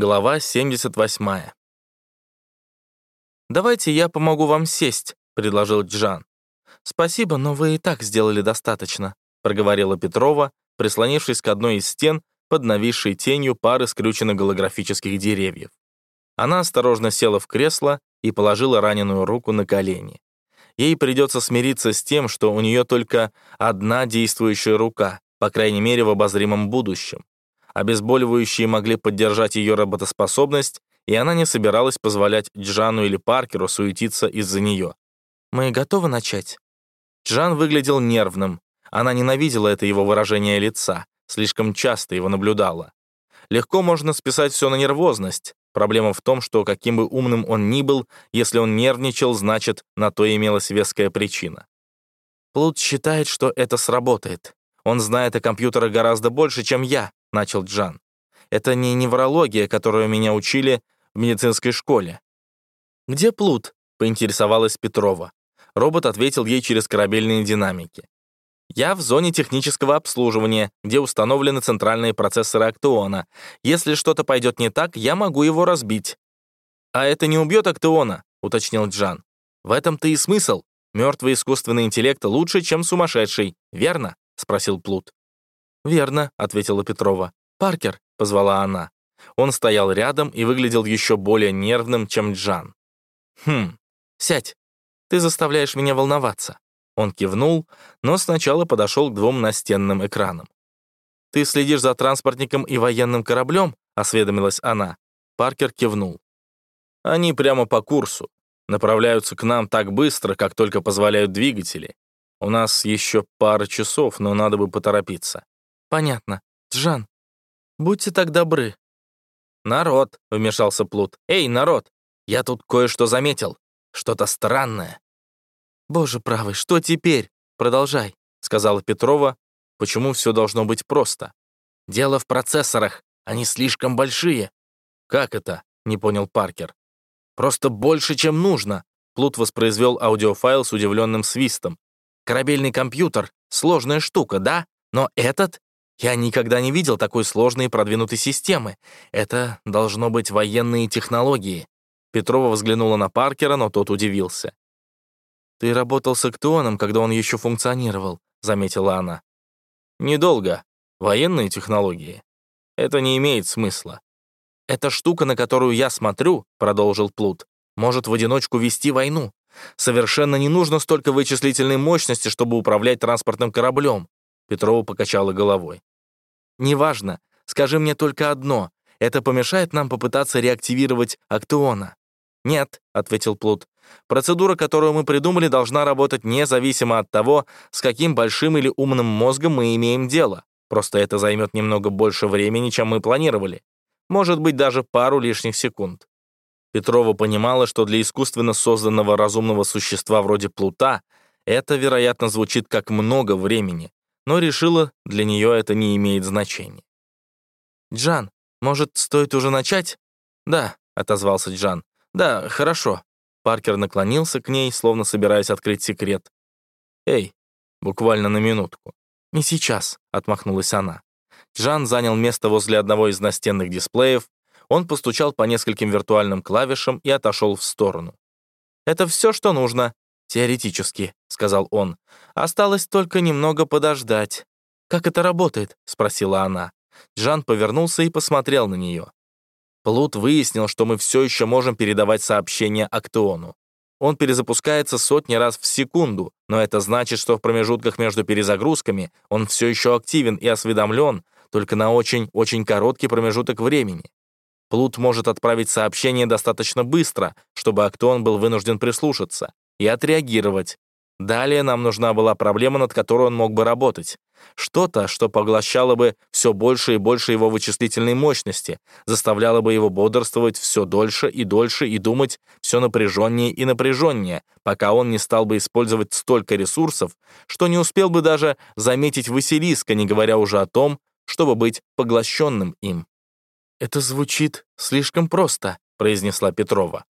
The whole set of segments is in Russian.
Глава 78. «Давайте я помогу вам сесть», — предложил Джан. «Спасибо, но вы и так сделали достаточно», — проговорила Петрова, прислонившись к одной из стен под нависшей тенью пары скрюченных голографических деревьев. Она осторожно села в кресло и положила раненую руку на колени. Ей придется смириться с тем, что у нее только одна действующая рука, по крайней мере в обозримом будущем. Обезболивающие могли поддержать ее работоспособность, и она не собиралась позволять Джану или Паркеру суетиться из-за нее. «Мы готовы начать?» Джан выглядел нервным. Она ненавидела это его выражение лица, слишком часто его наблюдала. Легко можно списать все на нервозность. Проблема в том, что каким бы умным он ни был, если он нервничал, значит, на то имелась веская причина. Плут считает, что это сработает. Он знает о компьютерах гораздо больше, чем я, — начал Джан. «Это не неврология, которую меня учили в медицинской школе». «Где Плут?» — поинтересовалась Петрова. Робот ответил ей через корабельные динамики. «Я в зоне технического обслуживания, где установлены центральные процессоры Актеона. Если что-то пойдет не так, я могу его разбить». «А это не убьет Актеона», — уточнил Джан. «В этом-то и смысл. Мертвый искусственный интеллект лучше, чем сумасшедший, верно?» — спросил Плут. «Верно», — ответила Петрова. «Паркер», — позвала она. Он стоял рядом и выглядел еще более нервным, чем Джан. «Хм, сядь. Ты заставляешь меня волноваться». Он кивнул, но сначала подошел к двум настенным экранам. «Ты следишь за транспортником и военным кораблем?» — осведомилась она. Паркер кивнул. «Они прямо по курсу. Направляются к нам так быстро, как только позволяют двигатели. У нас еще пара часов, но надо бы поторопиться. «Понятно. Джан, будьте так добры». «Народ», — вмешался Плут. «Эй, народ, я тут кое-что заметил. Что-то странное». «Боже правый, что теперь? Продолжай», — сказала Петрова. «Почему все должно быть просто?» «Дело в процессорах. Они слишком большие». «Как это?» — не понял Паркер. «Просто больше, чем нужно». Плут воспроизвел аудиофайл с удивленным свистом. «Корабельный компьютер — сложная штука, да? Но этот я никогда не видел такой сложной и продвинутой системы. Это должно быть военные технологии. Петрова взглянула на Паркера, но тот удивился. «Ты работал с Актионом, когда он еще функционировал», — заметила она. «Недолго. Военные технологии. Это не имеет смысла. Эта штука, на которую я смотрю», — продолжил Плут, «может в одиночку вести войну. Совершенно не нужно столько вычислительной мощности, чтобы управлять транспортным кораблем». Петрова покачала головой. «Неважно. Скажи мне только одно. Это помешает нам попытаться реактивировать Актеона?» «Нет», — ответил Плут. «Процедура, которую мы придумали, должна работать независимо от того, с каким большим или умным мозгом мы имеем дело. Просто это займет немного больше времени, чем мы планировали. Может быть, даже пару лишних секунд». Петрова понимала, что для искусственно созданного разумного существа вроде Плута это, вероятно, звучит как много времени, но решила, для нее это не имеет значения. «Джан, может, стоит уже начать?» «Да», — отозвался Джан. «Да, хорошо». Паркер наклонился к ней, словно собираясь открыть секрет. «Эй, буквально на минутку». «Не сейчас», — отмахнулась она. Джан занял место возле одного из настенных дисплеев, он постучал по нескольким виртуальным клавишам и отошел в сторону. «Это все, что нужно. «Теоретически», — сказал он. «Осталось только немного подождать». «Как это работает?» — спросила она. Джан повернулся и посмотрел на нее. Плут выяснил, что мы все еще можем передавать сообщения Актеону. Он перезапускается сотни раз в секунду, но это значит, что в промежутках между перезагрузками он все еще активен и осведомлен, только на очень-очень короткий промежуток времени. Плут может отправить сообщение достаточно быстро, чтобы Актеон был вынужден прислушаться и отреагировать. Далее нам нужна была проблема, над которой он мог бы работать. Что-то, что поглощало бы все больше и больше его вычислительной мощности, заставляло бы его бодрствовать все дольше и дольше и думать все напряженнее и напряженнее, пока он не стал бы использовать столько ресурсов, что не успел бы даже заметить Василиска, не говоря уже о том, чтобы быть поглощенным им. «Это звучит слишком просто», — произнесла Петрова.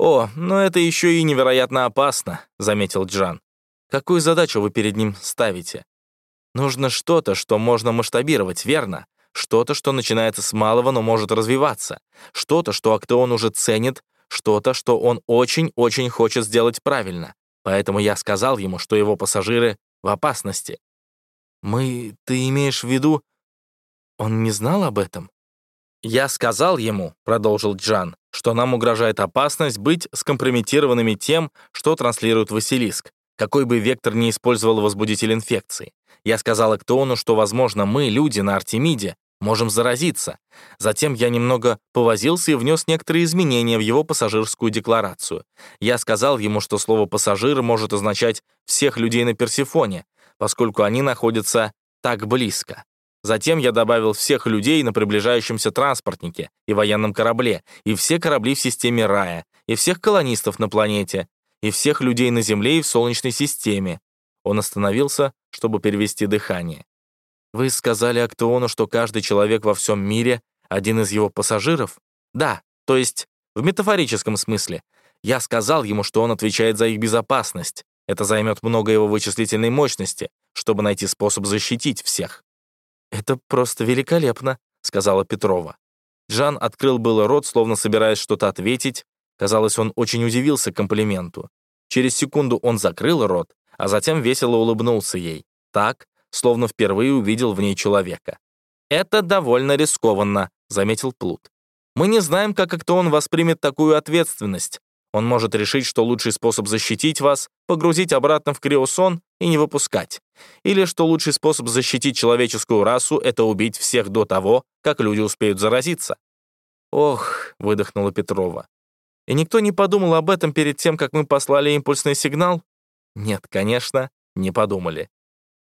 «О, но это еще и невероятно опасно», — заметил Джан. «Какую задачу вы перед ним ставите?» «Нужно что-то, что можно масштабировать, верно? что-то, что начинается с малого, но может развиваться, что-то, что Актеон уже ценит, что-то, что он очень-очень хочет сделать правильно. Поэтому я сказал ему, что его пассажиры в опасности. «Мы... ты имеешь в виду...» Он не знал об этом? «Я сказал ему», — продолжил Джан, «что нам угрожает опасность быть скомпрометированными тем, что транслирует Василиск, какой бы вектор ни использовал возбудитель инфекции. Я сказал Актеону, что, возможно, мы, люди на Артемиде, можем заразиться. Затем я немного повозился и внес некоторые изменения в его пассажирскую декларацию. Я сказал ему, что слово «пассажир» может означать всех людей на Персифоне, поскольку они находятся так близко. Затем я добавил всех людей на приближающемся транспортнике и военном корабле, и все корабли в системе Рая, и всех колонистов на планете, и всех людей на Земле и в Солнечной системе. Он остановился, чтобы перевести дыхание. «Вы сказали Актеону, что каждый человек во всем мире — один из его пассажиров?» «Да, то есть в метафорическом смысле. Я сказал ему, что он отвечает за их безопасность. Это займет много его вычислительной мощности, чтобы найти способ защитить всех». «Это просто великолепно», — сказала Петрова. Жан открыл было рот, словно собираясь что-то ответить. Казалось, он очень удивился комплименту. Через секунду он закрыл рот, а затем весело улыбнулся ей. Так, словно впервые увидел в ней человека. «Это довольно рискованно», — заметил Плут. «Мы не знаем, как Актеон воспримет такую ответственность. Он может решить, что лучший способ защитить вас — погрузить обратно в криосон и не выпускать. Или что лучший способ защитить человеческую расу — это убить всех до того, как люди успеют заразиться. «Ох», — выдохнула Петрова. «И никто не подумал об этом перед тем, как мы послали импульсный сигнал?» «Нет, конечно, не подумали».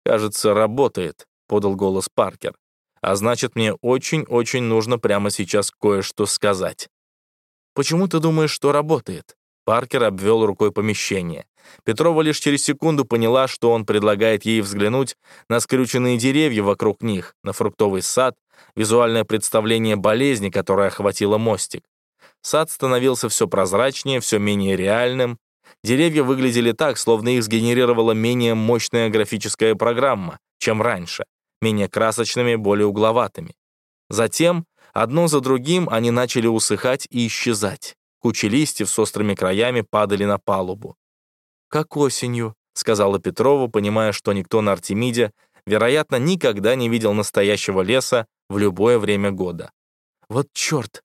«Кажется, работает», — подал голос Паркер. «А значит, мне очень-очень нужно прямо сейчас кое-что сказать». «Почему ты думаешь, что работает?» Паркер обвел рукой помещение. Петрова лишь через секунду поняла, что он предлагает ей взглянуть на скрюченные деревья вокруг них, на фруктовый сад, визуальное представление болезни, которая охватила мостик. Сад становился все прозрачнее, все менее реальным. Деревья выглядели так, словно их сгенерировала менее мощная графическая программа, чем раньше, менее красочными, более угловатыми. Затем Одно за другим они начали усыхать и исчезать. Кучи листьев с острыми краями падали на палубу. «Как осенью», — сказала Петрова, понимая, что никто на Артемиде, вероятно, никогда не видел настоящего леса в любое время года. «Вот черт!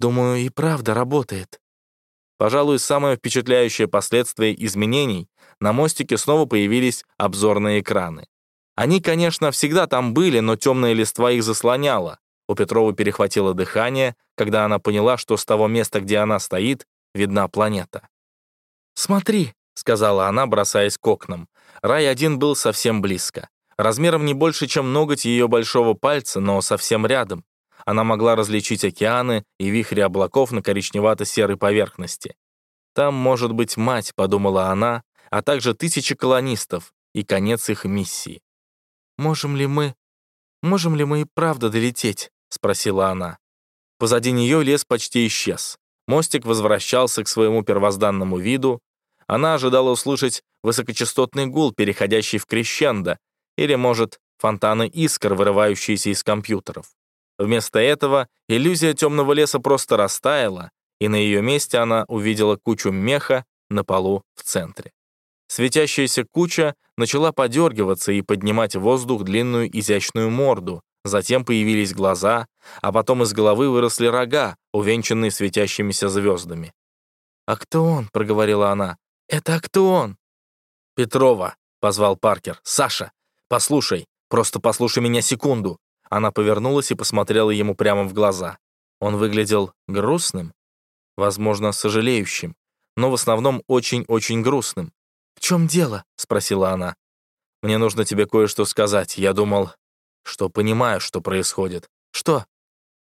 Думаю, и правда работает». Пожалуй, самое впечатляющее последствие изменений — на мостике снова появились обзорные экраны. Они, конечно, всегда там были, но темная листва их заслоняла. У Петрова перехватило дыхание, когда она поняла, что с того места, где она стоит, видна планета. «Смотри», — сказала она, бросаясь к окнам. Рай-1 был совсем близко. Размером не больше, чем ноготь ее большого пальца, но совсем рядом. Она могла различить океаны и вихри облаков на коричневато-серой поверхности. «Там может быть мать», — подумала она, а также тысячи колонистов и конец их миссии. «Можем ли мы... Можем ли мы и правда долететь?» — спросила она. Позади нее лес почти исчез. Мостик возвращался к своему первозданному виду. Она ожидала услышать высокочастотный гул, переходящий в крещендо, или, может, фонтаны искр, вырывающиеся из компьютеров. Вместо этого иллюзия темного леса просто растаяла, и на ее месте она увидела кучу меха на полу в центре. Светящаяся куча начала подергиваться и поднимать в воздух длинную изящную морду, Затем появились глаза, а потом из головы выросли рога, увенчанные светящимися звездами. «А кто он?» — проговорила она. «Это кто он?» «Петрова», — позвал Паркер. «Саша, послушай, просто послушай меня секунду». Она повернулась и посмотрела ему прямо в глаза. Он выглядел грустным, возможно, сожалеющим, но в основном очень-очень грустным. «В чем дело?» — спросила она. «Мне нужно тебе кое-что сказать. Я думал, что понимаю, что происходит. Что?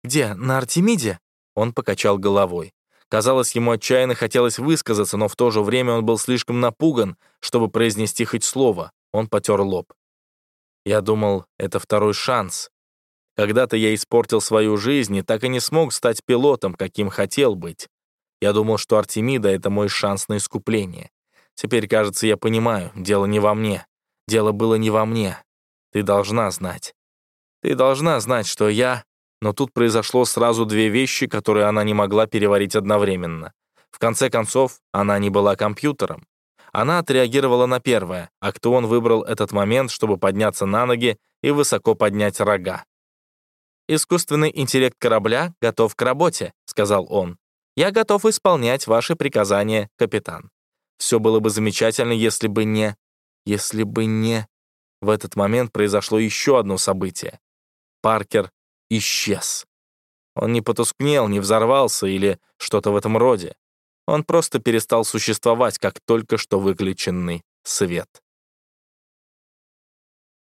Где? На Артемиде? Он покачал головой. Казалось, ему отчаянно хотелось высказаться, но в то же время он был слишком напуган, чтобы произнести хоть слово. Он потер лоб. Я думал, это второй шанс. Когда-то я испортил свою жизнь и так и не смог стать пилотом, каким хотел быть. Я думал, что Артемида — это мой шанс на искупление. Теперь, кажется, я понимаю, дело не во мне. Дело было не во мне. Ты должна знать. Ты должна знать, что я...» Но тут произошло сразу две вещи, которые она не могла переварить одновременно. В конце концов, она не была компьютером. Она отреагировала на первое, а кто он выбрал этот момент, чтобы подняться на ноги и высоко поднять рога. «Искусственный интеллект корабля готов к работе», — сказал он. «Я готов исполнять ваши приказания, капитан. Все было бы замечательно, если бы не... Если бы не...» В этот момент произошло еще одно событие. Паркер исчез. Он не потускнел, не взорвался или что-то в этом роде. Он просто перестал существовать, как только что выключенный свет.